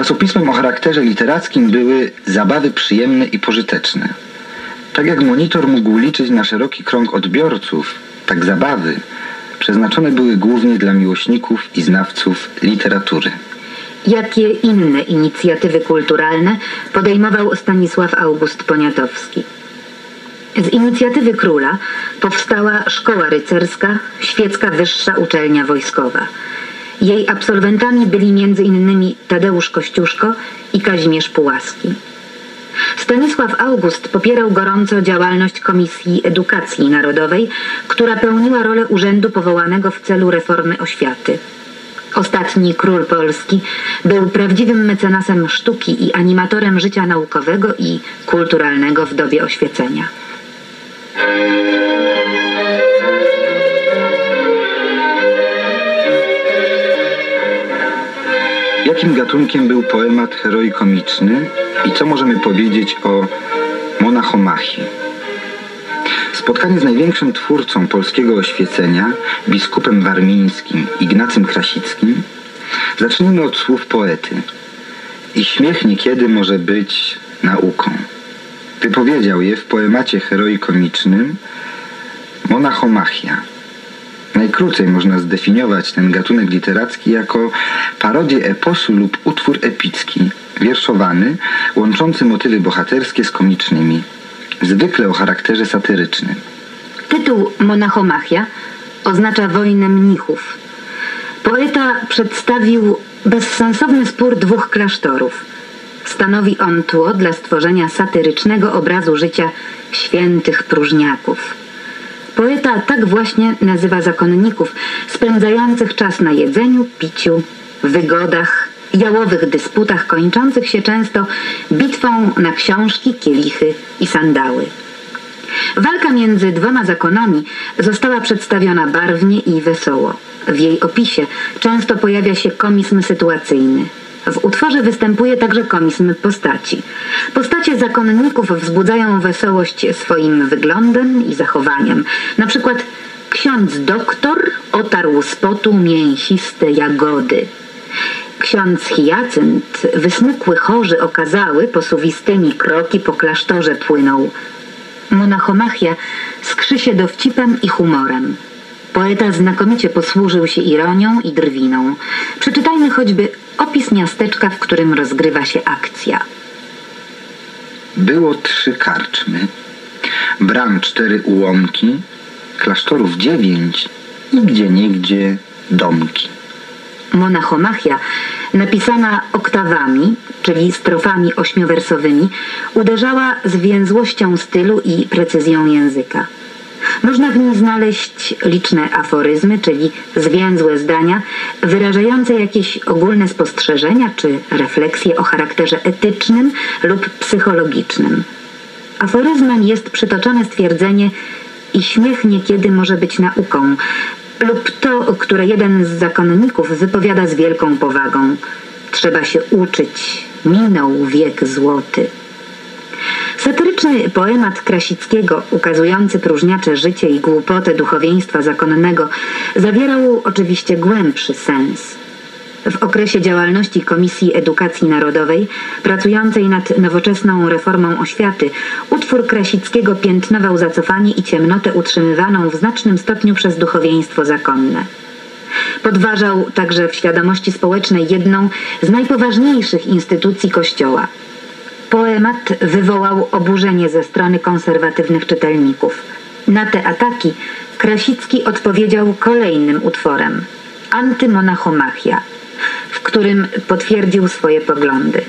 Czasopismem o charakterze literackim były zabawy przyjemne i pożyteczne. Tak jak monitor mógł liczyć na szeroki krąg odbiorców, tak zabawy przeznaczone były głównie dla miłośników i znawców literatury. Jakie inne inicjatywy kulturalne podejmował Stanisław August Poniatowski? Z inicjatywy króla powstała Szkoła Rycerska, Świecka Wyższa Uczelnia Wojskowa. Jej absolwentami byli m.in. Tadeusz Kościuszko i Kazimierz Pułaski. Stanisław August popierał gorąco działalność Komisji Edukacji Narodowej, która pełniła rolę urzędu powołanego w celu reformy oświaty. Ostatni król Polski był prawdziwym mecenasem sztuki i animatorem życia naukowego i kulturalnego w dobie oświecenia. Jakim gatunkiem był poemat heroikomiczny i co możemy powiedzieć o monachomachii? Spotkanie z największym twórcą polskiego oświecenia, biskupem warmińskim Ignacym Krasickim, zacznijmy od słów poety. I śmiech niekiedy może być nauką. Wypowiedział je w poemacie heroikomicznym Monachomachia. Najkrócej można zdefiniować ten gatunek literacki jako parodię eposu lub utwór epicki, wierszowany, łączący motywy bohaterskie z komicznymi, zwykle o charakterze satyrycznym. Tytuł Monachomachia oznacza wojnę mnichów. Poeta przedstawił bezsensowny spór dwóch klasztorów. Stanowi on tło dla stworzenia satyrycznego obrazu życia świętych próżniaków. Poeta tak właśnie nazywa zakonników, spędzających czas na jedzeniu, piciu, wygodach, jałowych dysputach kończących się często bitwą na książki, kielichy i sandały. Walka między dwoma zakonami została przedstawiona barwnie i wesoło. W jej opisie często pojawia się komizm sytuacyjny. W utworze występuje także komizm postaci. Postacie zakonników wzbudzają wesołość swoim wyglądem i zachowaniem. Na przykład ksiądz doktor otarł z potu mięsiste jagody. Ksiądz Hiacynt, wysmukły chorzy okazały, posuwistymi kroki po klasztorze płynął. Monachomachia skrzy się dowcipem i humorem. Poeta znakomicie posłużył się ironią i drwiną. Przeczytajmy choćby opis miasteczka, w którym rozgrywa się akcja. Było trzy karczmy, bram cztery ułomki, klasztorów dziewięć i gdzieniegdzie domki. Monachomachia, napisana oktawami, czyli strofami ośmiowersowymi, uderzała zwięzłością stylu i precyzją języka. Można w niej znaleźć liczne aforyzmy, czyli zwięzłe zdania, wyrażające jakieś ogólne spostrzeżenia czy refleksje o charakterze etycznym lub psychologicznym. Aforyzmem jest przytoczone stwierdzenie i śmiech niekiedy może być nauką, lub to, które jeden z zakonników wypowiada z wielką powagą. Trzeba się uczyć, minął wiek złoty. Satyryczny poemat Krasickiego, ukazujący próżniacze życie i głupotę duchowieństwa zakonnego, zawierał oczywiście głębszy sens. W okresie działalności Komisji Edukacji Narodowej, pracującej nad nowoczesną reformą oświaty, utwór Krasickiego piętnował zacofanie i ciemnotę utrzymywaną w znacznym stopniu przez duchowieństwo zakonne. Podważał także w świadomości społecznej jedną z najpoważniejszych instytucji Kościoła – Poemat wywołał oburzenie ze strony konserwatywnych czytelników. Na te ataki Krasicki odpowiedział kolejnym utworem Antymonachomachia, w którym potwierdził swoje poglądy.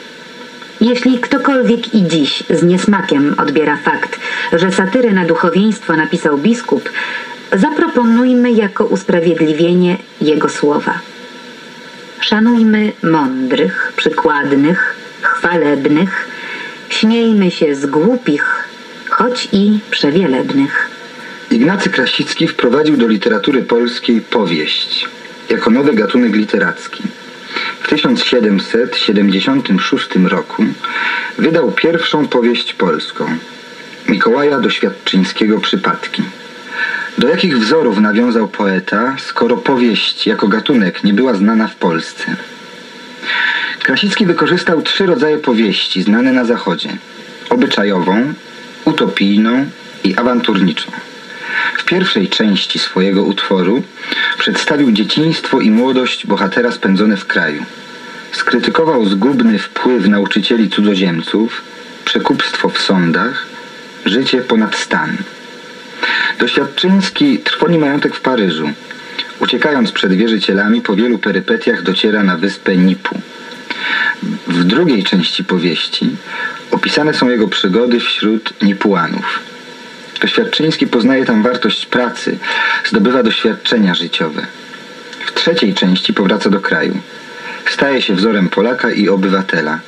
Jeśli ktokolwiek i dziś z niesmakiem odbiera fakt, że satyrę na duchowieństwo napisał biskup, zaproponujmy jako usprawiedliwienie jego słowa. Szanujmy mądrych, przykładnych, chwalebnych, Śmiejmy się z głupich, choć i przewielebnych. Ignacy Krasicki wprowadził do literatury polskiej powieść jako nowy gatunek literacki. W 1776 roku wydał pierwszą powieść polską Mikołaja Doświadczyńskiego Przypadki. Do jakich wzorów nawiązał poeta, skoro powieść jako gatunek nie była znana w Polsce? Krasicki wykorzystał trzy rodzaje powieści znane na Zachodzie. Obyczajową, utopijną i awanturniczą. W pierwszej części swojego utworu przedstawił dzieciństwo i młodość bohatera spędzone w kraju. Skrytykował zgubny wpływ nauczycieli cudzoziemców, przekupstwo w sądach, życie ponad stan. Doświadczyński trwoni majątek w Paryżu. Uciekając przed wierzycielami, po wielu perypetiach dociera na wyspę Nipu. W drugiej części powieści opisane są jego przygody wśród Nipuanów. Doświadczyński poznaje tam wartość pracy, zdobywa doświadczenia życiowe. W trzeciej części powraca do kraju. Staje się wzorem Polaka i obywatela.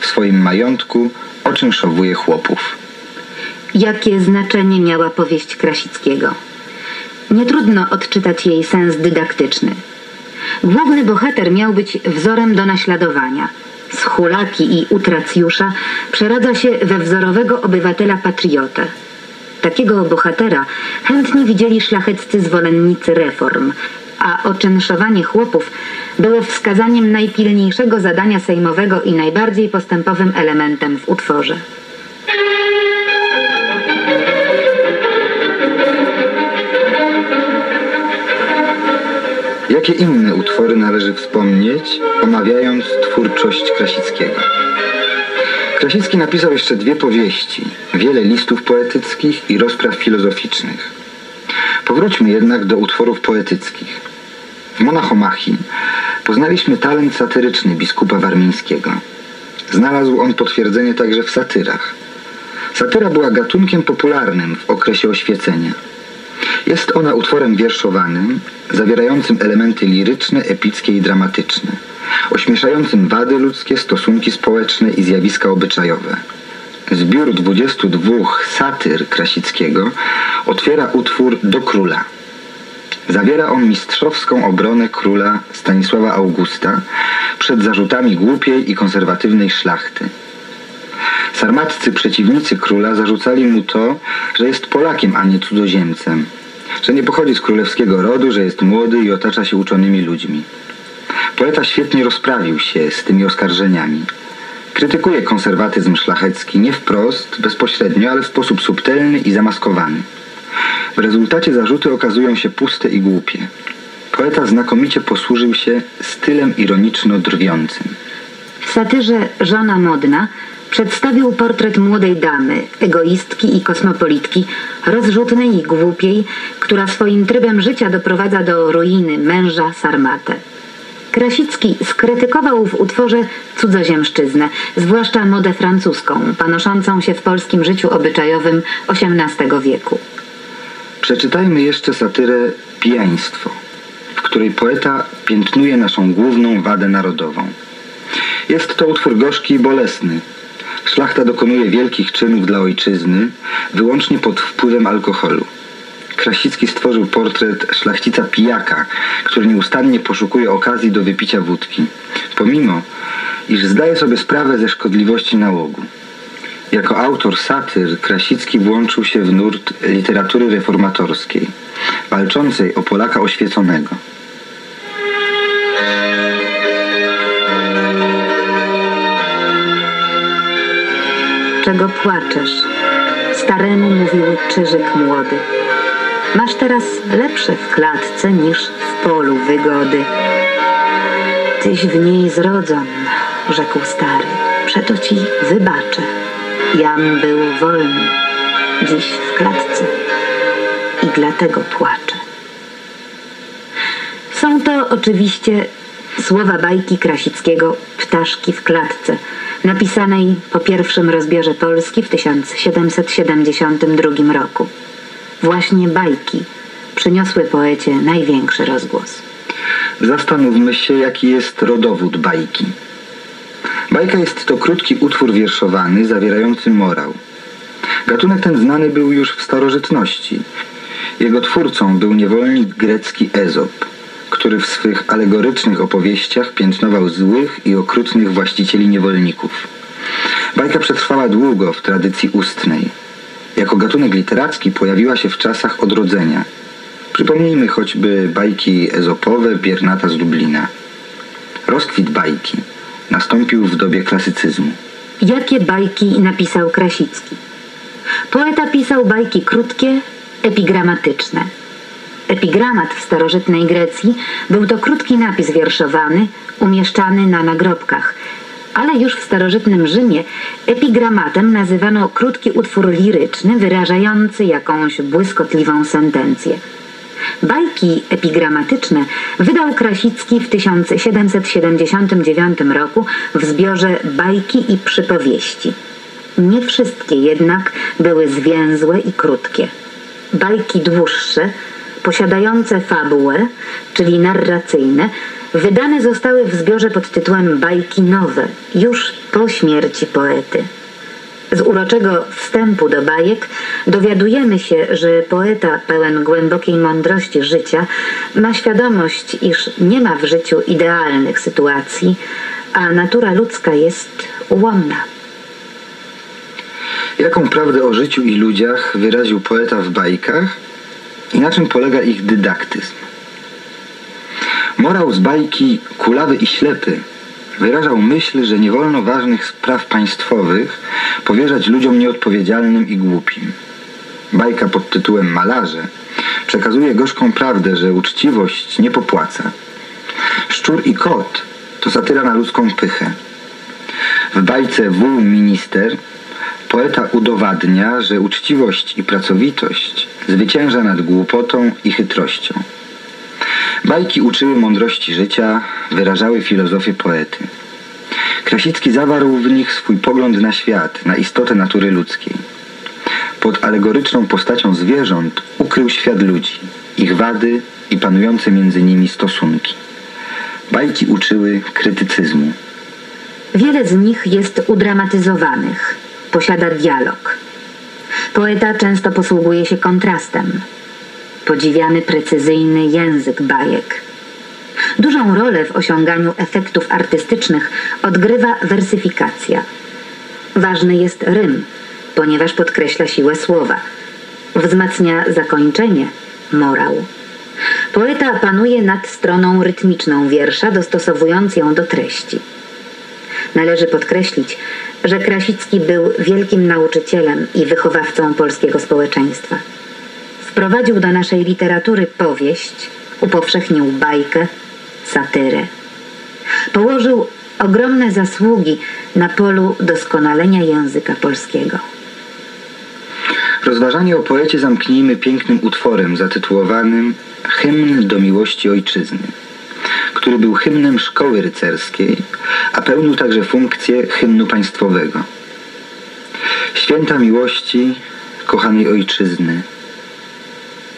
W swoim majątku oczynszowuje chłopów. Jakie znaczenie miała powieść Krasickiego? Nie trudno odczytać jej sens dydaktyczny. Główny bohater miał być wzorem do naśladowania. Z hulaki i utracjusza przeradza się we wzorowego obywatela patriotę. Takiego bohatera chętnie widzieli szlacheccy zwolennicy reform, a oczynszowanie chłopów było wskazaniem najpilniejszego zadania sejmowego i najbardziej postępowym elementem w utworze. Jakie inne utwory należy wspomnieć, omawiając twórczość Krasickiego? Krasicki napisał jeszcze dwie powieści, wiele listów poetyckich i rozpraw filozoficznych. Powróćmy jednak do utworów poetyckich. W Monachomachii poznaliśmy talent satyryczny biskupa warmińskiego. Znalazł on potwierdzenie także w satyrach. Satyra była gatunkiem popularnym w okresie oświecenia. Jest ona utworem wierszowanym, zawierającym elementy liryczne, epickie i dramatyczne, ośmieszającym wady ludzkie, stosunki społeczne i zjawiska obyczajowe. Zbiór 22 satyr Krasickiego otwiera utwór Do Króla. Zawiera on mistrzowską obronę króla Stanisława Augusta przed zarzutami głupiej i konserwatywnej szlachty. Sarmaccy przeciwnicy króla zarzucali mu to, że jest Polakiem, a nie cudzoziemcem, że nie pochodzi z królewskiego rodu, że jest młody i otacza się uczonymi ludźmi. Poeta świetnie rozprawił się z tymi oskarżeniami. Krytykuje konserwatyzm szlachecki nie wprost, bezpośrednio, ale w sposób subtelny i zamaskowany. W rezultacie zarzuty okazują się puste i głupie. Poeta znakomicie posłużył się stylem ironiczno-drwiącym. W satyrze Żona Modna przedstawił portret młodej damy, egoistki i kosmopolitki, rozrzutnej i głupiej, która swoim trybem życia doprowadza do ruiny męża Sarmatę. Krasicki skrytykował w utworze cudzoziemszczyznę, zwłaszcza modę francuską, panoszącą się w polskim życiu obyczajowym XVIII wieku. Przeczytajmy jeszcze satyrę Pijaństwo, w której poeta piętnuje naszą główną wadę narodową. Jest to utwór gorzki i bolesny. Szlachta dokonuje wielkich czynów dla ojczyzny wyłącznie pod wpływem alkoholu. Krasicki stworzył portret szlachcica pijaka, który nieustannie poszukuje okazji do wypicia wódki, pomimo iż zdaje sobie sprawę ze szkodliwości nałogu. Jako autor satyr Krasicki włączył się w nurt literatury reformatorskiej, walczącej o Polaka oświeconego. Czego płaczesz? Staremu mówił czyżyk młody. Masz teraz lepsze w klatce niż w polu wygody. Tyś w niej zrodzon, rzekł stary, przeto ci wybaczę. Jam był wolny, dziś w klatce i dlatego płaczę. Są to oczywiście słowa bajki Krasickiego Ptaszki w klatce, napisanej po pierwszym rozbiorze Polski w 1772 roku. Właśnie bajki przyniosły poecie największy rozgłos. Zastanówmy się, jaki jest rodowód bajki. Bajka jest to krótki utwór wierszowany zawierający morał. Gatunek ten znany był już w starożytności. Jego twórcą był niewolnik grecki Ezop, który w swych alegorycznych opowieściach piętnował złych i okrutnych właścicieli niewolników. Bajka przetrwała długo w tradycji ustnej. Jako gatunek literacki pojawiła się w czasach odrodzenia. Przypomnijmy choćby bajki ezopowe Biernata z Lublina. Rozkwit bajki nastąpił w dobie klasycyzmu. Jakie bajki napisał Krasicki? Poeta pisał bajki krótkie, epigramatyczne. Epigramat w starożytnej Grecji był to krótki napis wierszowany, umieszczany na nagrobkach, ale już w starożytnym Rzymie epigramatem nazywano krótki utwór liryczny wyrażający jakąś błyskotliwą sentencję. Bajki epigramatyczne wydał Krasicki w 1779 roku w zbiorze Bajki i przypowieści. Nie wszystkie jednak były zwięzłe i krótkie. Bajki dłuższe, posiadające fabułę, czyli narracyjne, wydane zostały w zbiorze pod tytułem Bajki Nowe, już po śmierci poety. Z uroczego wstępu do bajek dowiadujemy się, że poeta pełen głębokiej mądrości życia ma świadomość, iż nie ma w życiu idealnych sytuacji, a natura ludzka jest ułomna. Jaką prawdę o życiu i ludziach wyraził poeta w bajkach i na czym polega ich dydaktyzm? Morał z bajki Kulawy i Ślepy wyrażał myśl, że nie wolno ważnych spraw państwowych powierzać ludziom nieodpowiedzialnym i głupim. Bajka pod tytułem Malarze przekazuje gorzką prawdę, że uczciwość nie popłaca. Szczur i kot to satyra na ludzką pychę. W bajce Wół Minister poeta udowadnia, że uczciwość i pracowitość zwycięża nad głupotą i chytrością. Bajki uczyły mądrości życia, wyrażały filozofię poety. Krasicki zawarł w nich swój pogląd na świat, na istotę natury ludzkiej. Pod alegoryczną postacią zwierząt ukrył świat ludzi, ich wady i panujące między nimi stosunki. Bajki uczyły krytycyzmu. Wiele z nich jest udramatyzowanych, posiada dialog. Poeta często posługuje się kontrastem. Podziwiamy precyzyjny język bajek. Dużą rolę w osiąganiu efektów artystycznych odgrywa wersyfikacja. Ważny jest rym, ponieważ podkreśla siłę słowa. Wzmacnia zakończenie, morał. Poeta panuje nad stroną rytmiczną wiersza, dostosowując ją do treści. Należy podkreślić, że Krasicki był wielkim nauczycielem i wychowawcą polskiego społeczeństwa. Wprowadził do naszej literatury powieść, upowszechnił bajkę, satyrę. Położył ogromne zasługi na polu doskonalenia języka polskiego. Rozważanie o poecie zamknijmy pięknym utworem zatytułowanym Hymn do miłości ojczyzny, który był hymnem szkoły rycerskiej, a pełnił także funkcję hymnu państwowego. Święta miłości, kochanej ojczyzny,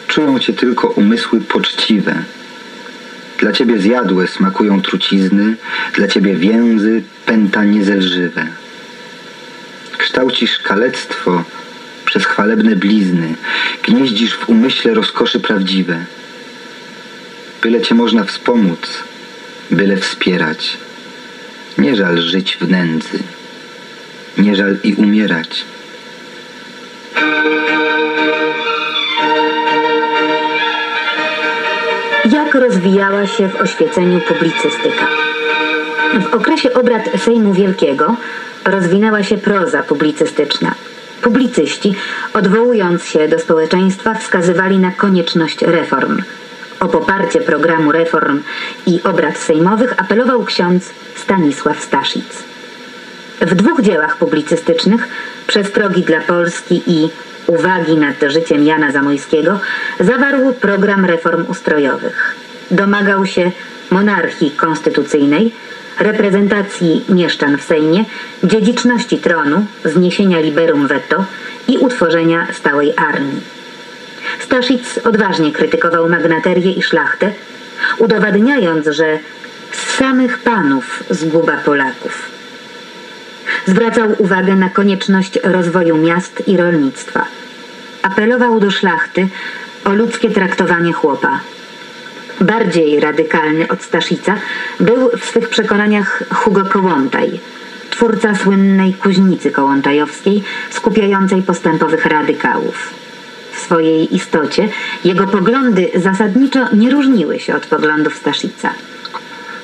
czują cię tylko umysły poczciwe. Dla ciebie zjadłe smakują trucizny, dla ciebie więzy pęta niezelżywe. Kształcisz kalectwo przez chwalebne blizny, gnieździsz w umyśle rozkoszy prawdziwe. Byle cię można wspomóc, byle wspierać. Nie żal żyć w nędzy, nie żal i umierać. Jak rozwijała się w oświeceniu publicystyka? W okresie obrad Sejmu Wielkiego rozwinęła się proza publicystyczna. Publicyści, odwołując się do społeczeństwa, wskazywali na konieczność reform. O poparcie programu reform i obrad sejmowych apelował ksiądz Stanisław Staszic. W dwóch dziełach publicystycznych Przestrogi dla Polski i Uwagi nad życiem Jana Zamojskiego zawarł program reform ustrojowych. Domagał się monarchii konstytucyjnej, reprezentacji mieszczan w Sejmie, dziedziczności tronu, zniesienia liberum veto i utworzenia stałej armii. Staszic odważnie krytykował magnaterię i szlachtę, udowadniając, że z samych panów zguba Polaków. Zwracał uwagę na konieczność rozwoju miast i rolnictwa. Apelował do szlachty o ludzkie traktowanie chłopa. Bardziej radykalny od Staszica był w swych przekonaniach Hugo Kołłątaj, twórca słynnej kuźnicy kołłątajowskiej skupiającej postępowych radykałów. W swojej istocie jego poglądy zasadniczo nie różniły się od poglądów Staszica.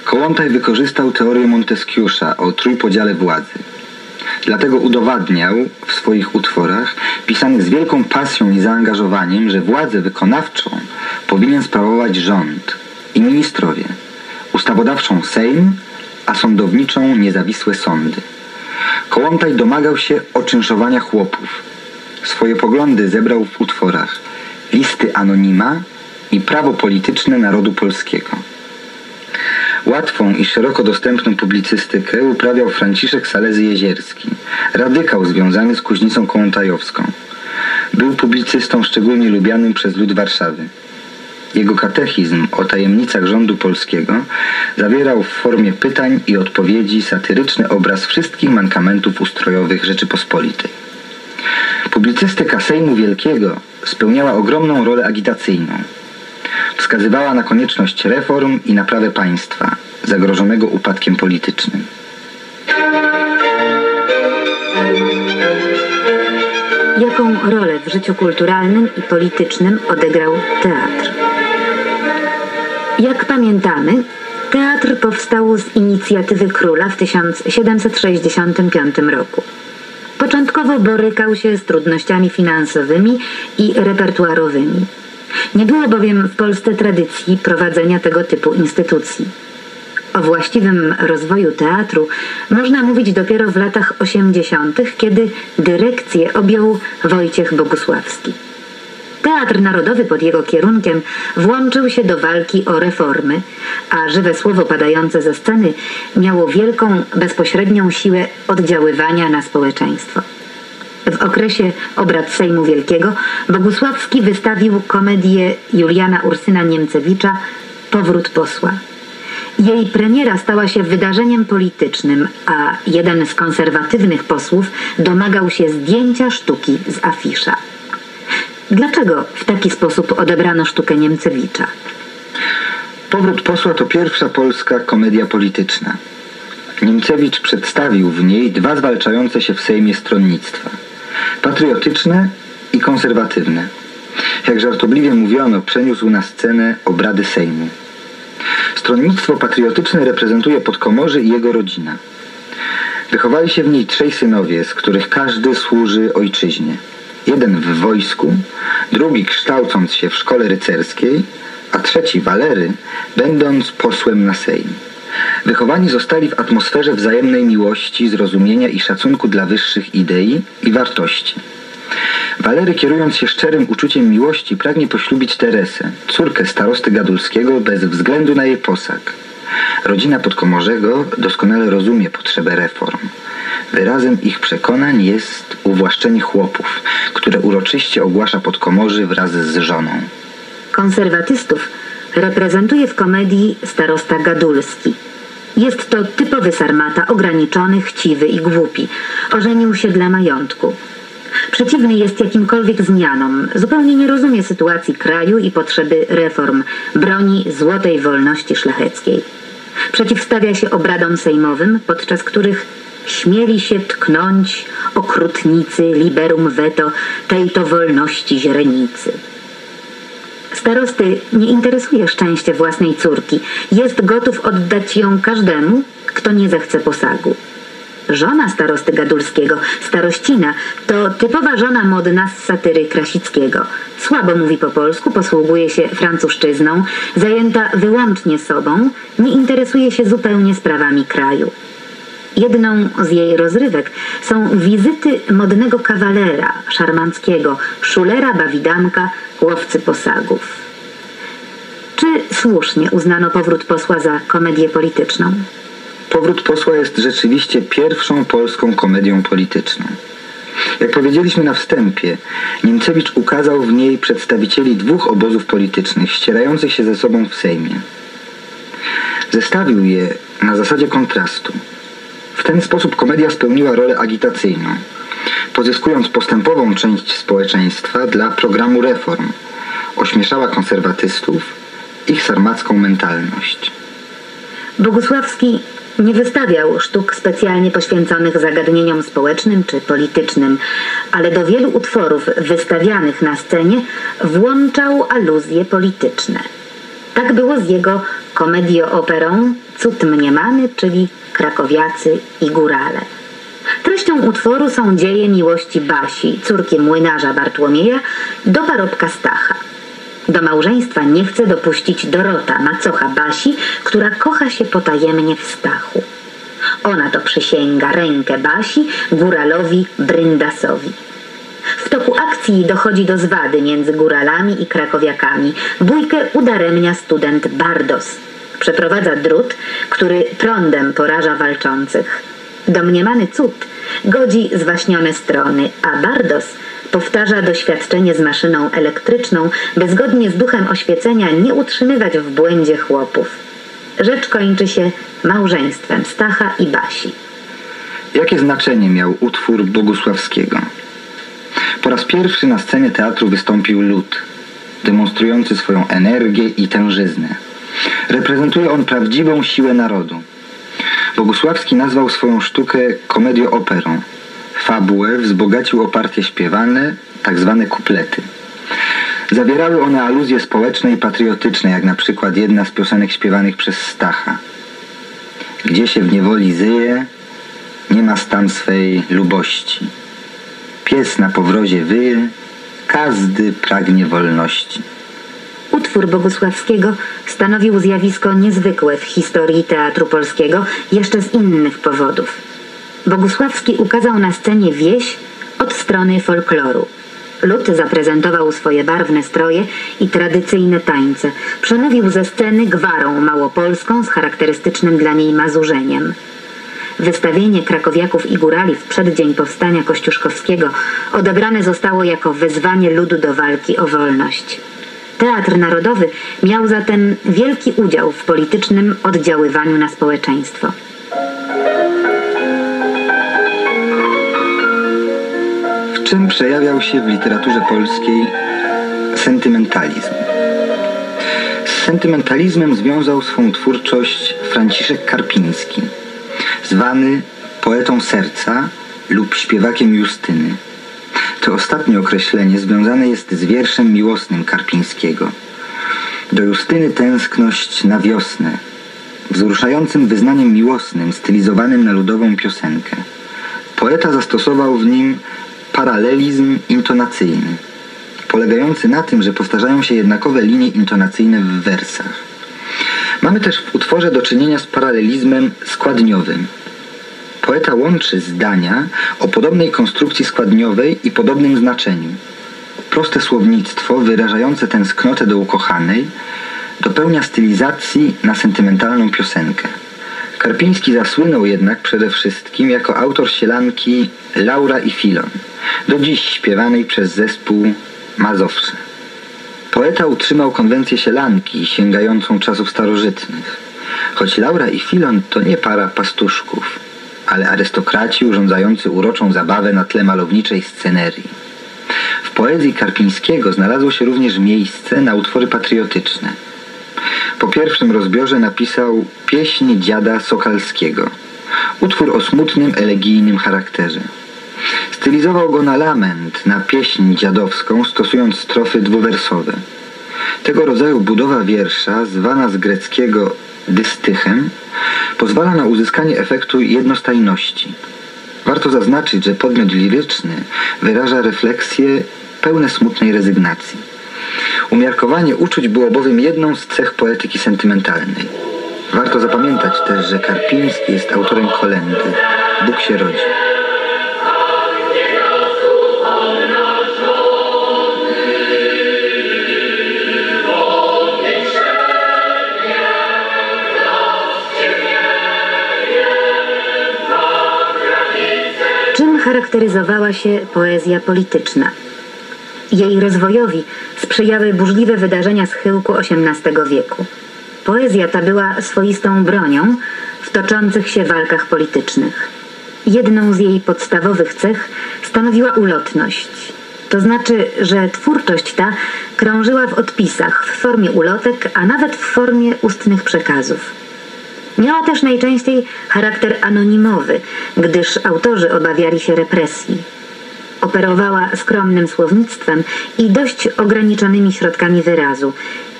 Kołłątaj wykorzystał teorię Monteskiusza o trójpodziale władzy. Dlatego udowadniał w swoich utworach, pisanych z wielką pasją i zaangażowaniem, że władzę wykonawczą powinien sprawować rząd i ministrowie, ustawodawczą Sejm, a sądowniczą niezawisłe sądy. Kołłątaj domagał się oczynszowania chłopów. Swoje poglądy zebrał w utworach Listy Anonima i Prawo polityczne narodu polskiego. Łatwą i szeroko dostępną publicystykę uprawiał Franciszek Salezy Jezierski, radykał związany z Kuźnicą Kołątajowską. Był publicystą szczególnie lubianym przez lud Warszawy. Jego katechizm o tajemnicach rządu polskiego zawierał w formie pytań i odpowiedzi satyryczny obraz wszystkich mankamentów ustrojowych Rzeczypospolitej. Publicystyka Sejmu Wielkiego spełniała ogromną rolę agitacyjną. Wskazywała na konieczność reform i naprawę państwa, zagrożonego upadkiem politycznym. Jaką rolę w życiu kulturalnym i politycznym odegrał teatr? Jak pamiętamy, teatr powstał z inicjatywy króla w 1765 roku. Początkowo borykał się z trudnościami finansowymi i repertuarowymi. Nie było bowiem w Polsce tradycji prowadzenia tego typu instytucji. O właściwym rozwoju teatru można mówić dopiero w latach 80., kiedy dyrekcję objął Wojciech Bogusławski. Teatr Narodowy pod jego kierunkiem włączył się do walki o reformy, a żywe słowo padające ze sceny miało wielką, bezpośrednią siłę oddziaływania na społeczeństwo. W okresie obrad Sejmu Wielkiego Bogusławski wystawił komedię Juliana Ursyna Niemcewicza Powrót posła. Jej premiera stała się wydarzeniem politycznym, a jeden z konserwatywnych posłów domagał się zdjęcia sztuki z afisza. Dlaczego w taki sposób odebrano sztukę Niemcewicza? Powrót posła to pierwsza polska komedia polityczna. Niemcewicz przedstawił w niej dwa zwalczające się w Sejmie stronnictwa. Patriotyczne i konserwatywne. Jak żartobliwie mówiono, przeniósł na scenę obrady Sejmu. Stronnictwo patriotyczne reprezentuje Podkomorzy i jego rodzina. Wychowali się w niej trzej synowie, z których każdy służy ojczyźnie. Jeden w wojsku, drugi kształcąc się w szkole rycerskiej, a trzeci Walery, będąc posłem na Sejm. Wychowani zostali w atmosferze wzajemnej miłości, zrozumienia i szacunku dla wyższych idei i wartości. Walery, kierując się szczerym uczuciem miłości, pragnie poślubić Teresę, córkę starosty Gadulskiego, bez względu na jej posag. Rodzina Podkomorzego doskonale rozumie potrzebę reform. Wyrazem ich przekonań jest uwłaszczenie chłopów, które uroczyście ogłasza Podkomorzy wraz z żoną. Konserwatystów reprezentuje w komedii starosta Gadulski. Jest to typowy sarmata, ograniczony, chciwy i głupi. Ożenił się dla majątku. Przeciwny jest jakimkolwiek zmianom, zupełnie nie rozumie sytuacji kraju i potrzeby reform, broni złotej wolności szlacheckiej. Przeciwstawia się obradom sejmowym, podczas których śmieli się tknąć okrutnicy liberum veto tej to wolności źrenicy. Starosty nie interesuje szczęście własnej córki. Jest gotów oddać ją każdemu, kto nie zechce posagu. Żona starosty Gadulskiego, starościna, to typowa żona modna z satyry Krasickiego. Słabo mówi po polsku, posługuje się francuszczyzną, zajęta wyłącznie sobą, nie interesuje się zupełnie sprawami kraju. Jedną z jej rozrywek są wizyty modnego kawalera szarmanckiego, szulera, bawidanka, łowcy posagów. Czy słusznie uznano powrót posła za komedię polityczną? Powrót posła jest rzeczywiście pierwszą polską komedią polityczną. Jak powiedzieliśmy na wstępie, Niemcewicz ukazał w niej przedstawicieli dwóch obozów politycznych ścierających się ze sobą w Sejmie. Zestawił je na zasadzie kontrastu. W ten sposób komedia spełniła rolę agitacyjną, pozyskując postępową część społeczeństwa dla programu reform. Ośmieszała konserwatystów, ich sarmacką mentalność. Bogusławski nie wystawiał sztuk specjalnie poświęconych zagadnieniom społecznym czy politycznym, ale do wielu utworów wystawianych na scenie włączał aluzje polityczne. Tak było z jego komedią-operą Cud mniemany, czyli krakowiacy i górale. Treścią utworu są dzieje miłości Basi, córki młynarza Bartłomieja, do parobka Stacha. Do małżeństwa nie chce dopuścić Dorota, macocha Basi, która kocha się potajemnie w Stachu. Ona to przysięga rękę Basi góralowi Bryndasowi. W toku akcji dochodzi do zwady między góralami i krakowiakami. Bójkę udaremnia student Bardos. Przeprowadza drut, który prądem poraża walczących. Domniemany cud godzi zwaśnione strony, a Bardos powtarza doświadczenie z maszyną elektryczną, by zgodnie z duchem oświecenia nie utrzymywać w błędzie chłopów. Rzecz kończy się małżeństwem Stacha i Basi. Jakie znaczenie miał utwór Bogusławskiego? Po raz pierwszy na scenie teatru wystąpił lud, demonstrujący swoją energię i tężyznę. Reprezentuje on prawdziwą siłę narodu. Bogusławski nazwał swoją sztukę komediooperą. Fabułę wzbogacił o partie śpiewane, tak zwane kuplety. Zawierały one aluzje społeczne i patriotyczne, jak na przykład jedna z piosenek śpiewanych przez Stacha. Gdzie się w niewoli zyje, nie ma stan swej lubości. Pies na powrozie wyje, każdy pragnie wolności. Utwór Bogusławskiego stanowił zjawisko niezwykłe w historii teatru polskiego jeszcze z innych powodów. Bogusławski ukazał na scenie wieś od strony folkloru. Lud zaprezentował swoje barwne stroje i tradycyjne tańce. Przemówił ze sceny gwarą małopolską z charakterystycznym dla niej mazurzeniem. Wystawienie krakowiaków i górali w przeddzień powstania kościuszkowskiego odebrane zostało jako wezwanie ludu do walki o wolność. Teatr Narodowy miał zatem wielki udział w politycznym oddziaływaniu na społeczeństwo. Czym przejawiał się w literaturze polskiej sentymentalizm? Z sentymentalizmem związał swą twórczość Franciszek Karpiński, zwany poetą serca lub śpiewakiem Justyny. To ostatnie określenie związane jest z wierszem miłosnym Karpińskiego. Do Justyny tęskność na wiosnę, wzruszającym wyznaniem miłosnym, stylizowanym na ludową piosenkę. Poeta zastosował w nim paralelizm intonacyjny, polegający na tym, że powtarzają się jednakowe linie intonacyjne w wersach. Mamy też w utworze do czynienia z paralelizmem składniowym. Poeta łączy zdania o podobnej konstrukcji składniowej i podobnym znaczeniu. Proste słownictwo wyrażające tęsknotę do ukochanej dopełnia stylizacji na sentymentalną piosenkę. Karpiński zasłynął jednak przede wszystkim jako autor sielanki Laura i Filon, do dziś śpiewanej przez zespół Mazowsze. Poeta utrzymał konwencję sielanki sięgającą czasów starożytnych. Choć Laura i Filon to nie para pastuszków, ale arystokraci urządzający uroczą zabawę na tle malowniczej scenerii. W poezji Karpińskiego znalazło się również miejsce na utwory patriotyczne. Po pierwszym rozbiorze napisał pieśń dziada Sokalskiego, utwór o smutnym, elegijnym charakterze. Stylizował go na lament, na pieśń dziadowską, stosując strofy dwuwersowe. Tego rodzaju budowa wiersza, zwana z greckiego dystychem, pozwala na uzyskanie efektu jednostajności. Warto zaznaczyć, że podmiot liryczny wyraża refleksje pełne smutnej rezygnacji. Umiarkowanie uczuć było bowiem jedną z cech poetyki sentymentalnej. Warto zapamiętać też, że Karpiński jest autorem kolendy Bóg się rodzi. Charakteryzowała się poezja polityczna? Jej rozwojowi sprzyjały burzliwe wydarzenia schyłku XVIII wieku. Poezja ta była swoistą bronią w toczących się walkach politycznych. Jedną z jej podstawowych cech stanowiła ulotność. To znaczy, że twórczość ta krążyła w odpisach w formie ulotek, a nawet w formie ustnych przekazów. Miała też najczęściej charakter anonimowy, gdyż autorzy obawiali się represji. Operowała skromnym słownictwem i dość ograniczonymi środkami wyrazu.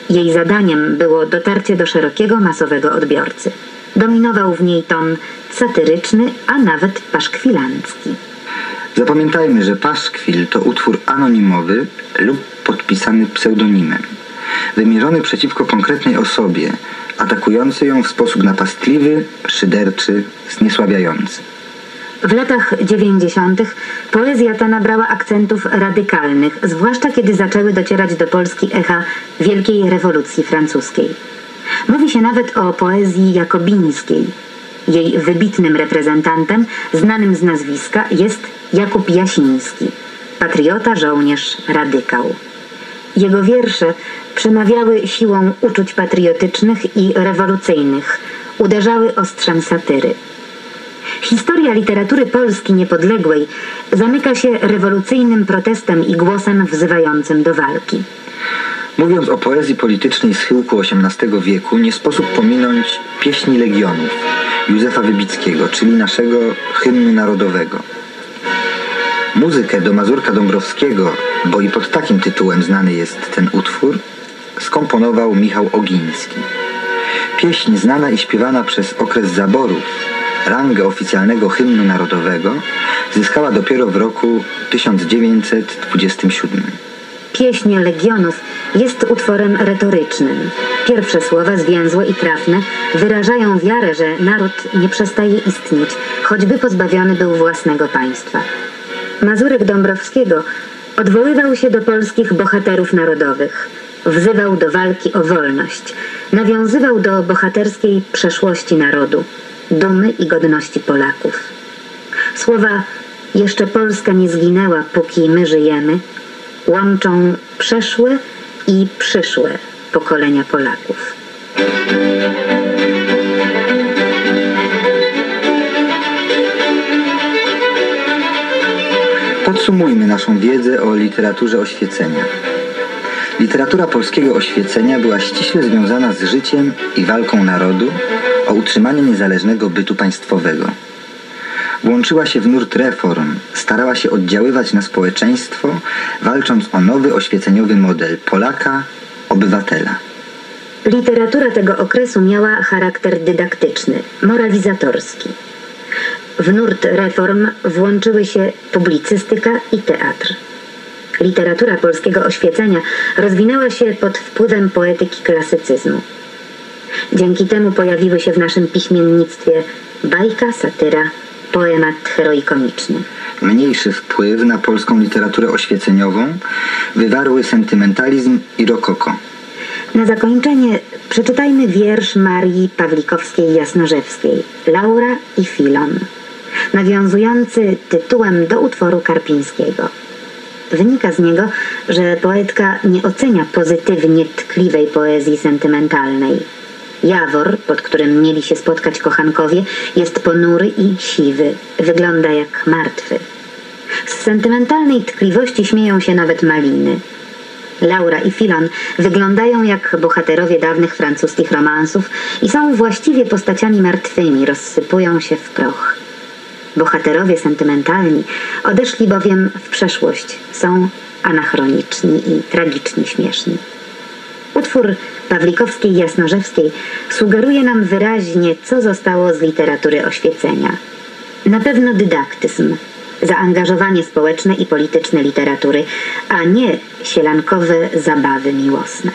Jej zadaniem było dotarcie do szerokiego masowego odbiorcy. Dominował w niej ton satyryczny, a nawet paszkwilancki. Zapamiętajmy, że paszkwil to utwór anonimowy lub podpisany pseudonimem, wymierzony przeciwko konkretnej osobie, atakujący ją w sposób napastliwy, szyderczy, zniesławiający. W latach 90. poezja ta nabrała akcentów radykalnych, zwłaszcza kiedy zaczęły docierać do Polski echa Wielkiej Rewolucji Francuskiej. Mówi się nawet o poezji jakobińskiej. Jej wybitnym reprezentantem, znanym z nazwiska, jest Jakub Jasiński, patriota, żołnierz, radykał. Jego wiersze przemawiały siłą uczuć patriotycznych i rewolucyjnych, uderzały ostrzem satyry. Historia literatury Polski niepodległej zamyka się rewolucyjnym protestem i głosem wzywającym do walki. Mówiąc o poezji politycznej schyłku XVIII wieku, nie sposób pominąć pieśni Legionów Józefa Wybickiego, czyli naszego hymnu narodowego. Muzykę do Mazurka Dąbrowskiego, bo i pod takim tytułem znany jest ten utwór, skomponował Michał Ogiński. Pieśń znana i śpiewana przez okres zaborów, rangę oficjalnego hymnu narodowego, zyskała dopiero w roku 1927. Pieśń Legionów jest utworem retorycznym. Pierwsze słowa, zwięzłe i trafne, wyrażają wiarę, że naród nie przestaje istnieć, choćby pozbawiony był własnego państwa. Mazurek Dąbrowskiego odwoływał się do polskich bohaterów narodowych, wzywał do walki o wolność, nawiązywał do bohaterskiej przeszłości narodu, dumy i godności Polaków. Słowa jeszcze Polska nie zginęła, póki my żyjemy, łączą przeszłe i przyszłe pokolenia Polaków. Podsumujmy naszą wiedzę o literaturze oświecenia. Literatura polskiego oświecenia była ściśle związana z życiem i walką narodu o utrzymanie niezależnego bytu państwowego. Włączyła się w nurt reform, starała się oddziaływać na społeczeństwo, walcząc o nowy oświeceniowy model Polaka, obywatela. Literatura tego okresu miała charakter dydaktyczny, moralizatorski. W nurt reform włączyły się publicystyka i teatr. Literatura polskiego oświecenia rozwinęła się pod wpływem poetyki klasycyzmu. Dzięki temu pojawiły się w naszym piśmiennictwie bajka, satyra, poemat heroikomiczny. Mniejszy wpływ na polską literaturę oświeceniową wywarły sentymentalizm i rokoko. Na zakończenie przeczytajmy wiersz Marii Pawlikowskiej-Jasnorzewskiej Laura i Filon, nawiązujący tytułem do utworu Karpińskiego. Wynika z niego, że poetka nie ocenia pozytywnie tkliwej poezji sentymentalnej. Jawor, pod którym mieli się spotkać kochankowie, jest ponury i siwy, wygląda jak martwy. Z sentymentalnej tkliwości śmieją się nawet maliny. Laura i Filon wyglądają jak bohaterowie dawnych francuskich romansów i są właściwie postaciami martwymi, rozsypują się w proch. Bohaterowie sentymentalni odeszli bowiem w przeszłość, są anachroniczni i tragicznie śmieszni. Utwór Pawlikowskiej Jasnorzewskiej sugeruje nam wyraźnie, co zostało z literatury oświecenia. Na pewno dydaktyzm, zaangażowanie społeczne i polityczne literatury, a nie sielankowe zabawy miłosne.